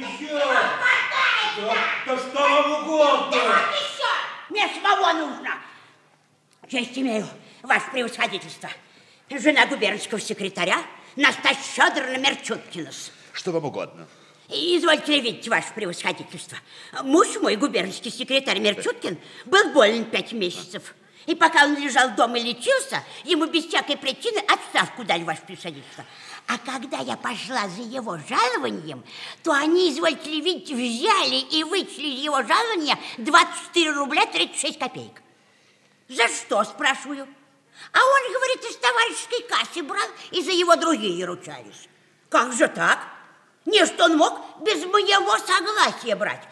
еще? Да, да что вам угодно? еще! Мне самого нужно. Честь имею, ваше превосходительство. Жена губернского секретаря Настасья Федоровна Мерчуткинус. Что вам угодно? Извольте ли видеть, ваше превосходительство, муж мой, губернский секретарь Мерчуткин, был болен пять месяцев. И пока он лежал дома и лечился, ему без всякой причины отставку дали, ваше превосходительство. А когда я пошла за его жалованием, то они, извольте ли видеть, взяли и вычли из его жалования 24 рубля 36 копеек. За что, спрашиваю? А он, говорит, из товарищеской кассы брал, и за его другие ручались. Как же так? Не что он мог без моего согласия брать.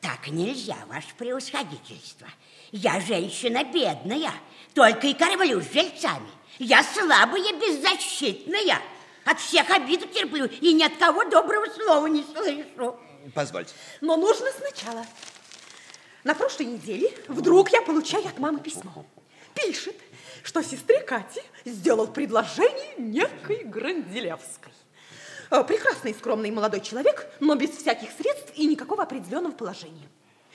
Так нельзя, ваше превосходительство. Я женщина бедная, только и кормлю с жильцами. Я слабая, беззащитная. От всех обиду терплю и ни от кого доброго слова не слышу. Позвольте. Но нужно сначала. На прошлой неделе вдруг я получаю от мамы письмо. Пишет, что сестре Кате сделал предложение некой Гранделевской. Э, Прекрасный и скромный молодой человек, но без всяких средств и никакого определенного положения.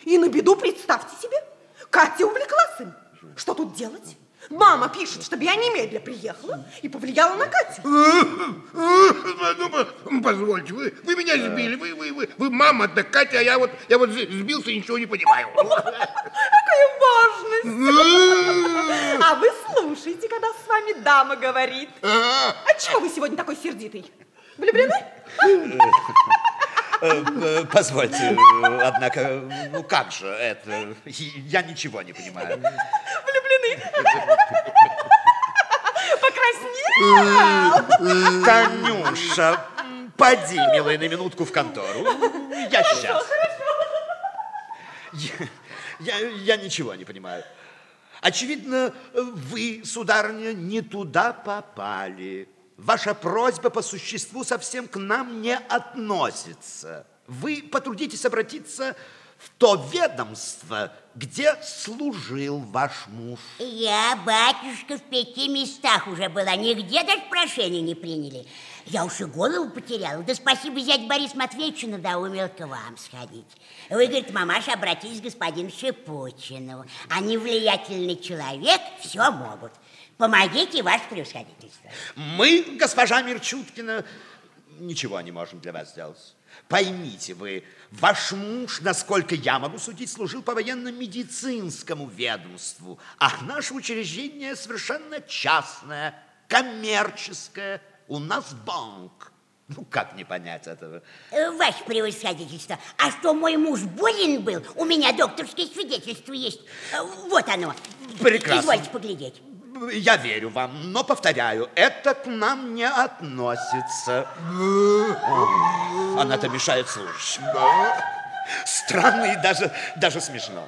И на беду, представьте себе, Катя увлеклась им. Что тут делать? Мама пишет, чтобы я немедля приехала и повлияла на Катю. Ну, позвольте, вы, вы меня сбили, вы, вы, вы, вы мама, да Катя, а я вот, я вот сбился и ничего не понимаю. Какая важность! А вы слушайте, когда с вами дама говорит. А, А чего вы сегодня такой сердитый? Влюблены? Э, э, Позвольте, однако, ну как же это? Я ничего не понимаю. Влюблены? Покраснел? Танюша, поди, милая, на минутку в контору. Я сейчас. Я, я, я ничего не понимаю. Очевидно, вы, сударыня, не туда попали. Ваша просьба по существу совсем к нам не относится. Вы потрудитесь обратиться в то ведомство, где служил ваш муж. Я, батюшка, в пяти местах уже была, нигде даже прошения не приняли. Я уж и голову потеряла. Да спасибо, зять Борис Матвеевич надоумил к вам сходить. Вы, говорит, мамаша, обратись к господину Шипучину. Они влиятельный человек, все могут. Помогите, ваше превосходительство. Мы, госпожа Мирчуткина, ничего не можем для вас сделать. Поймите вы, ваш муж, насколько я могу судить, служил по военно-медицинскому ведомству, а наше учреждение совершенно частное, коммерческое. У нас банк. Ну, как не понять этого? Э, Ваше превосходительство, а что мой муж болен был, у меня докторское свидетельство есть. Э, Вот оно. Прекрасно. Извольте поглядеть. Я верю вам, но повторяю, это к нам не относится. Она-то мешает служащим. Странно и даже, даже смешно.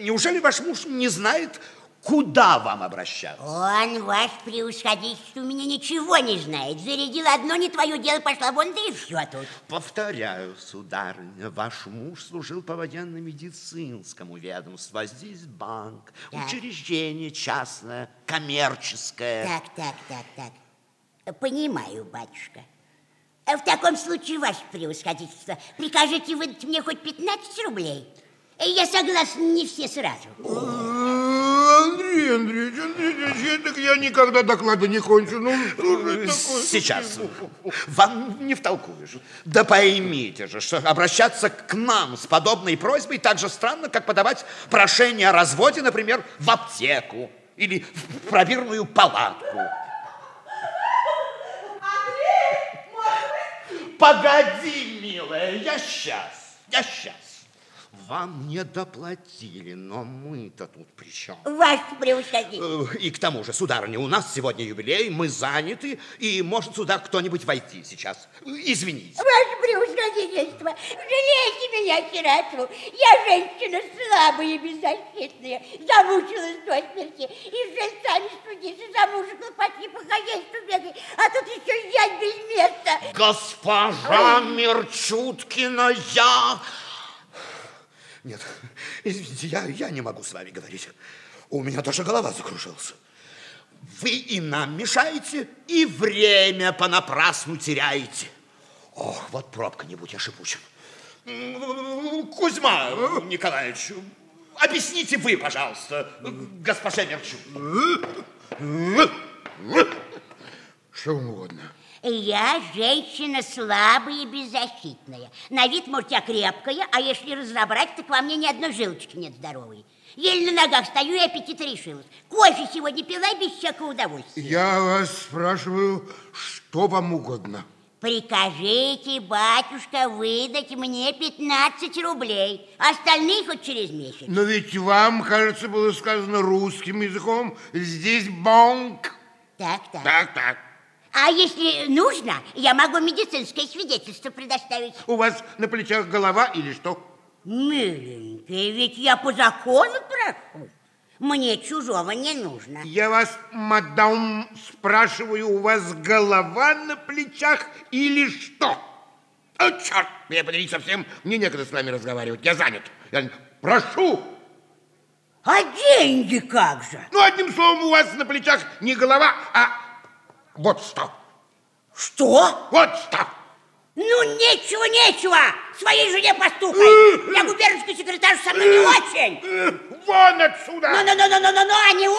Неужели ваш муж не знает, куда вам обращаться? Он, ваше превосходительство, у меня ничего не знает. Зарядил одно не твое дело, пошла вон, да и все тут. Повторяю, сударыня, ваш муж служил по военно-медицинскому ведомству, а здесь банк, Так. учреждение частное, коммерческое. Так, так, так, так. Понимаю, батюшка. А В таком случае, ваше превосходительство, прикажете выдать мне хоть 15 рублей? Я согласна, не все сразу. Андрей Андреевич, Андрей Андреевич, так я никогда доклада не кончу. Ну, что же такое? Сейчас. Вам не втолкуешь. Да поймите же, что обращаться к нам с подобной просьбой так же странно, как подавать прошение о разводе, например, в аптеку или в пробирную палатку. Погоди, милая, я сейчас, я сейчас. Вам не доплатили, но мы-то тут при чем? Ваше превосходительство. И к тому же, сударыня, у нас сегодня юбилей, мы заняты, и может сюда кто-нибудь войти сейчас. Извините. Ваше превосходительство, жалейте меня, сироту. Я женщина слабая и беззащитная. Замучилась до смерти. И с жильцами судиться, за мужа хлопотни по хозяйству бегай. А тут еще зять без места. Госпожа Мерчуткина, я... Нет, извините, я, я не могу с вами говорить. У меня даже голова закружилась. Вы и нам мешаете, и время понапрасну теряете. Ох, вот пробка не будь я шипучим. М, Кузьма Николаевич, объясните вы, пожалуйста, госпоже Мерчук. Что угодно. Я женщина слабая и беззащитная. На вид, может, я крепкая, а если разобрать, так во мне ни одной жилочки нет здоровой. Еле на ногах стою и аппетит решилась. Кофе сегодня пила без всякого удовольствия. Я вас спрашиваю, что вам угодно. Прикажите, батюшка, выдать мне 15 рублей. Остальные хоть через месяц. Но ведь вам, кажется, было сказано русским языком. Здесь бонг. Так, так. Так, так. А если нужно, я могу медицинское свидетельство предоставить. У вас на плечах голова или что? Миленькая, ведь я по закону прошу. Мне чужого не нужно. Я вас, мадам, спрашиваю, у вас голова на плечах или что? О, черт, меня подери совсем, мне некогда с вами разговаривать, я занят. Я прошу. А деньги как же? Ну, одним словом, у вас на плечах не голова, а вот что. Что? Вот что. Ну, нечего, нечего! Своей жене постукай! Я губернский секретарь, со мной не очень! Вон отсюда! Ну-ну-ну-ну-ну-ну, а не Ну,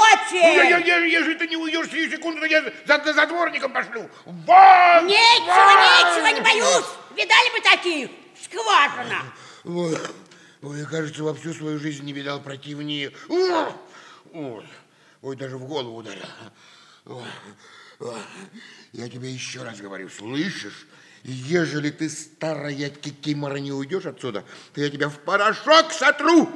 я, я, очень! я, если ты не уйдешь сию секунду, то я за, за, дворником пошлю. Вон! Нечего, вон! нечего, не боюсь! Видали бы таких? Скважина! Ой, ой, я, кажется, во всю свою жизнь не видал противнее. Ой, ой, ой, даже в голову ударил. Ой. Я тебе еще раз говорю, слышишь? Ежели ты, старая кикимора, не уйдешь отсюда, то я тебя в порошок сотру.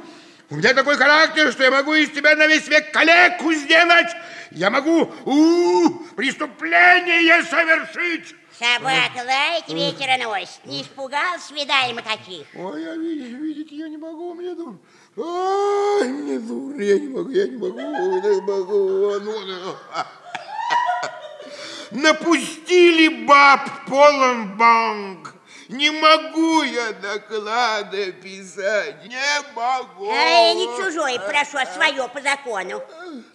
У меня такой характер, что я могу из тебя на весь век калеку сделать. Я могу у, преступление совершить. Собака лает, ветер носит. Не испугался, видали мы таких. Ой, я видеть, видеть я не могу, мне дурно. Ой, мне дурно, я не могу, я не могу, не могу. Ну, ну. Напустили баб полон банк. Не могу я доклады писать, не могу. А я не чужой, прошу, а свое по закону.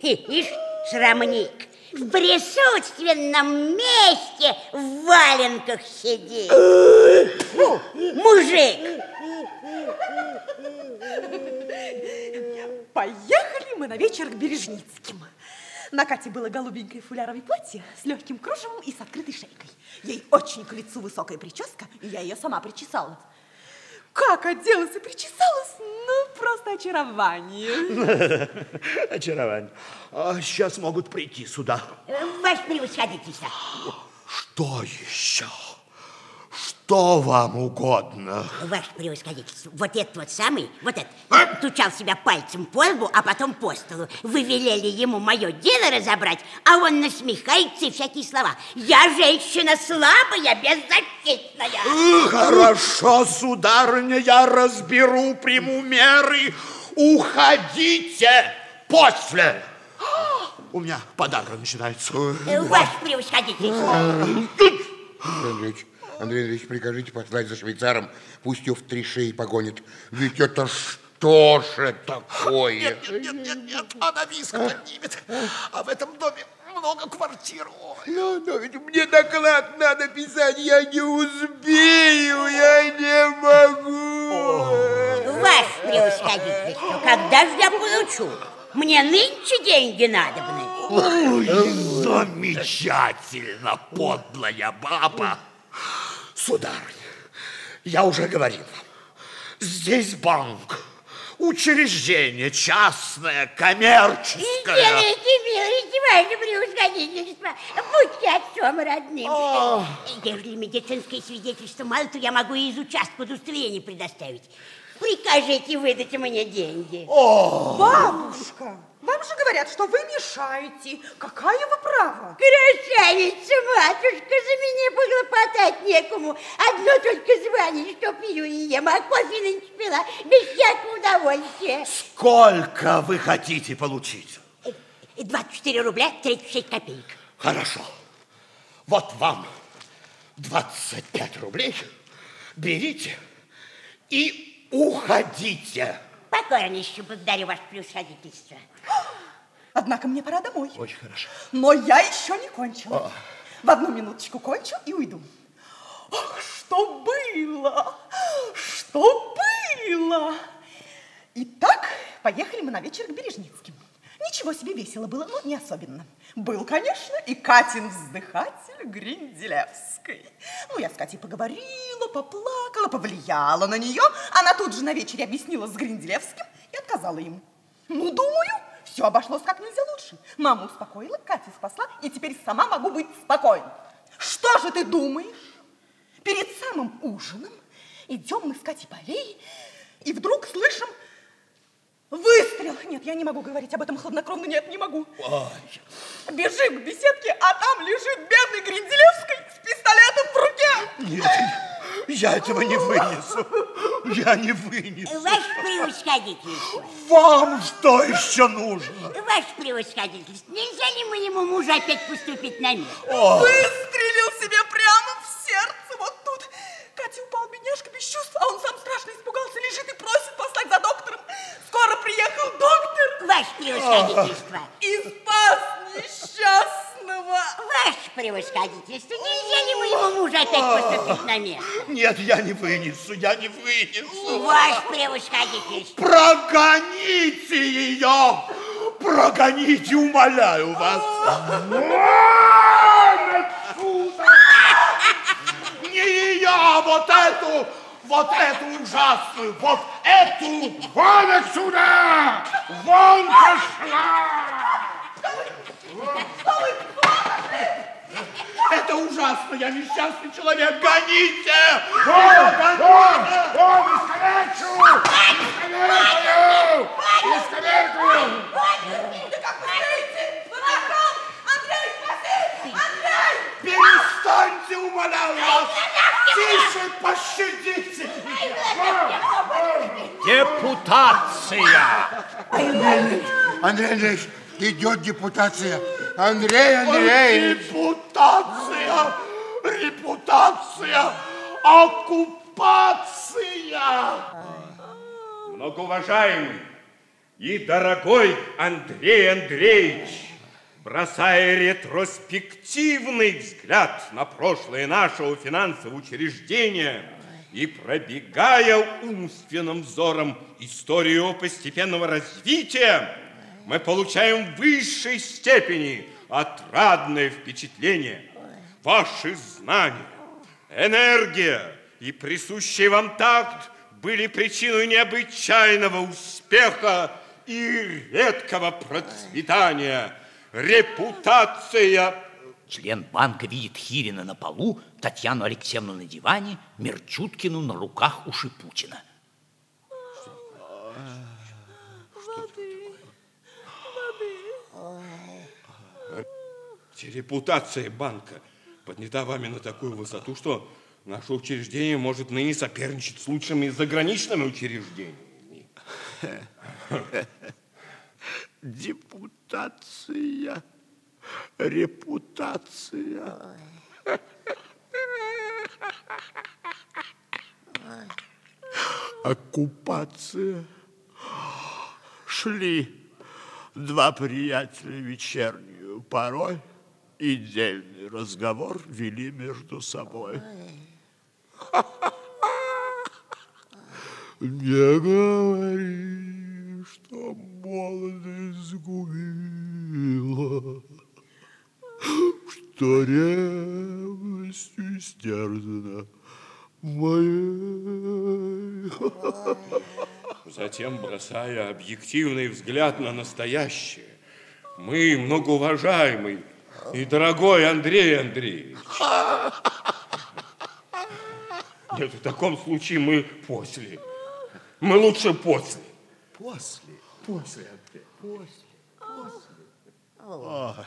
Ишь, срамник, в присутственном месте в валенках сидит. Фу, мужик. Поехали мы на вечер к Бережницким. На Кате было голубенькое фуляровое платье с легким кружевом и с открытой шейкой. Ей очень к лицу высокая прическа, и я ее сама причесала. Как оделась и причесалась, ну, просто очарование. Очарование. А сейчас могут прийти сюда. Э, Ваше превосходительство. Что еще? Что вам угодно? Ваше превосходительство, вот этот вот самый, вот этот, стучал себя пальцем по лбу, а потом по столу. Вы велели ему мое дело разобрать, а он насмехается и всякие слова. Я женщина слабая, беззащитная. Хорошо, сударыня, я разберу, приму меры. Уходите после. У меня подарок начинается. Э, Ваше превосходительство. Андрей Андреевич, прикажите послать за швейцаром, пусть ее в три шеи погонит. Ведь это что ж это такое? Нет, нет, нет, нет, нет, она виск поднимет. А в этом доме много квартир. Ну, но ведь мне доклад надо писать, я не успею, я не могу. Ваше превосходительство, когда же я получу? Мне нынче деньги надобны. Ой, замечательно, подлая баба. Сударыня, я уже говорил вам, здесь банк, учреждение частное, коммерческое. Делайте милость, ваше превосходительство, будьте отцом родным. О. Если медицинское свидетельство мало, то я могу и из участка удостоверение предоставить. Прикажите выдать мне деньги. Бабушка, вам же говорят, что вы мешаете. Какая вы права? Красавица, матушка, за меня поглопотать некому. Одно только звание, что пью и ем, а кофе нынче пила без всякого удовольствия. Сколько вы хотите получить? И 24 рубля 36 копеек. Хорошо. Вот вам 25 рублей. Берите и уходите. Покорнейше благодарю ваше превосходительство. Однако мне пора домой. Очень хорошо. Но я еще не кончила. В одну минуточку кончу и уйду. Ох, что было! Что было. Итак, поехали мы на вечер к Бережницким. Ничего себе весело было, но не особенно. Был, конечно, и Катин вздыхатель Гринделевской. Ну, я с Катей поговорила, поплакала, повлияла на нее. Она тут же на вечере объяснила с Гринделевским и отказала ему. Ну, думаю, все обошлось как нельзя лучше. Маму успокоила, Катю спасла, и теперь сама могу быть спокойна. Что же ты думаешь? Перед самым ужином идем мы с Катей по аллее, и вдруг слышим выстрел. Нет, я не могу говорить об этом хладнокровно, нет, не могу. Бежим к беседке, а там лежит бедный Гринделевский с пистолетом в руке. Нет, я этого не вынесу. Я не вынесу. Ваше превосходительство, Вам что еще нужно? ваше превосходительство, нельзя ли моему мужу опять поступить на место? Выстрелил себе прямо бедняжка, без чувств, а он сам страшно испугался, лежит и просит послать за доктором. Скоро приехал доктор Ваше превосходительство, и спас несчастного. ваше превосходительство, нельзя ли моему мужу опять поступить на место? Нет, я не вынесу, я не вынесу. Ваше превосходительство, Прогоните ее! Прогоните, умоляю вас! Не ее, а вот эту, вот эту ужасную, вот эту! Вон отсюда! Вон пошла! Это ужасно, я несчастный человек, гоните! Вон! Вон! Вон! Искалечу! Искалечу! Искалечу! Да как вы смеете? Дуракам! Андрей, спаси! Андрей! Вас! Тише, пощадите! Депутация! Андрей Андреевич, идет депутация. Андрей Андреевич! Репутация! Репутация! Оккупация! Многоуважаемый и дорогой Андрей Андреевич, бросая ретроспективный взгляд на прошлое нашего финансового учреждения и пробегая умственным взором историю постепенного развития, мы получаем в высшей степени отрадное впечатление. Ваши знания, энергия и присущий вам такт были причиной необычайного успеха и редкого процветания. Репутация Член банка видит Хирина на полу, Татьяну Алексеевну на диване, Мерчуткину на руках у Шипутина. Репутация банка поднята вами на такую высоту, что наше учреждение может ныне соперничать с лучшими заграничными учреждениями. Депутация, репутация. Оккупация. Шли два приятеля вечернюю порой и дельный разговор вели между собой. Не говори, что молодость сгубила, что ревностью стерзана моей. Затем, бросая объективный взгляд на настоящее, мы, многоуважаемый и дорогой Андрей Андреевич. Нет, в таком случае мы после. Мы лучше после. После, после, Андрей, после, после.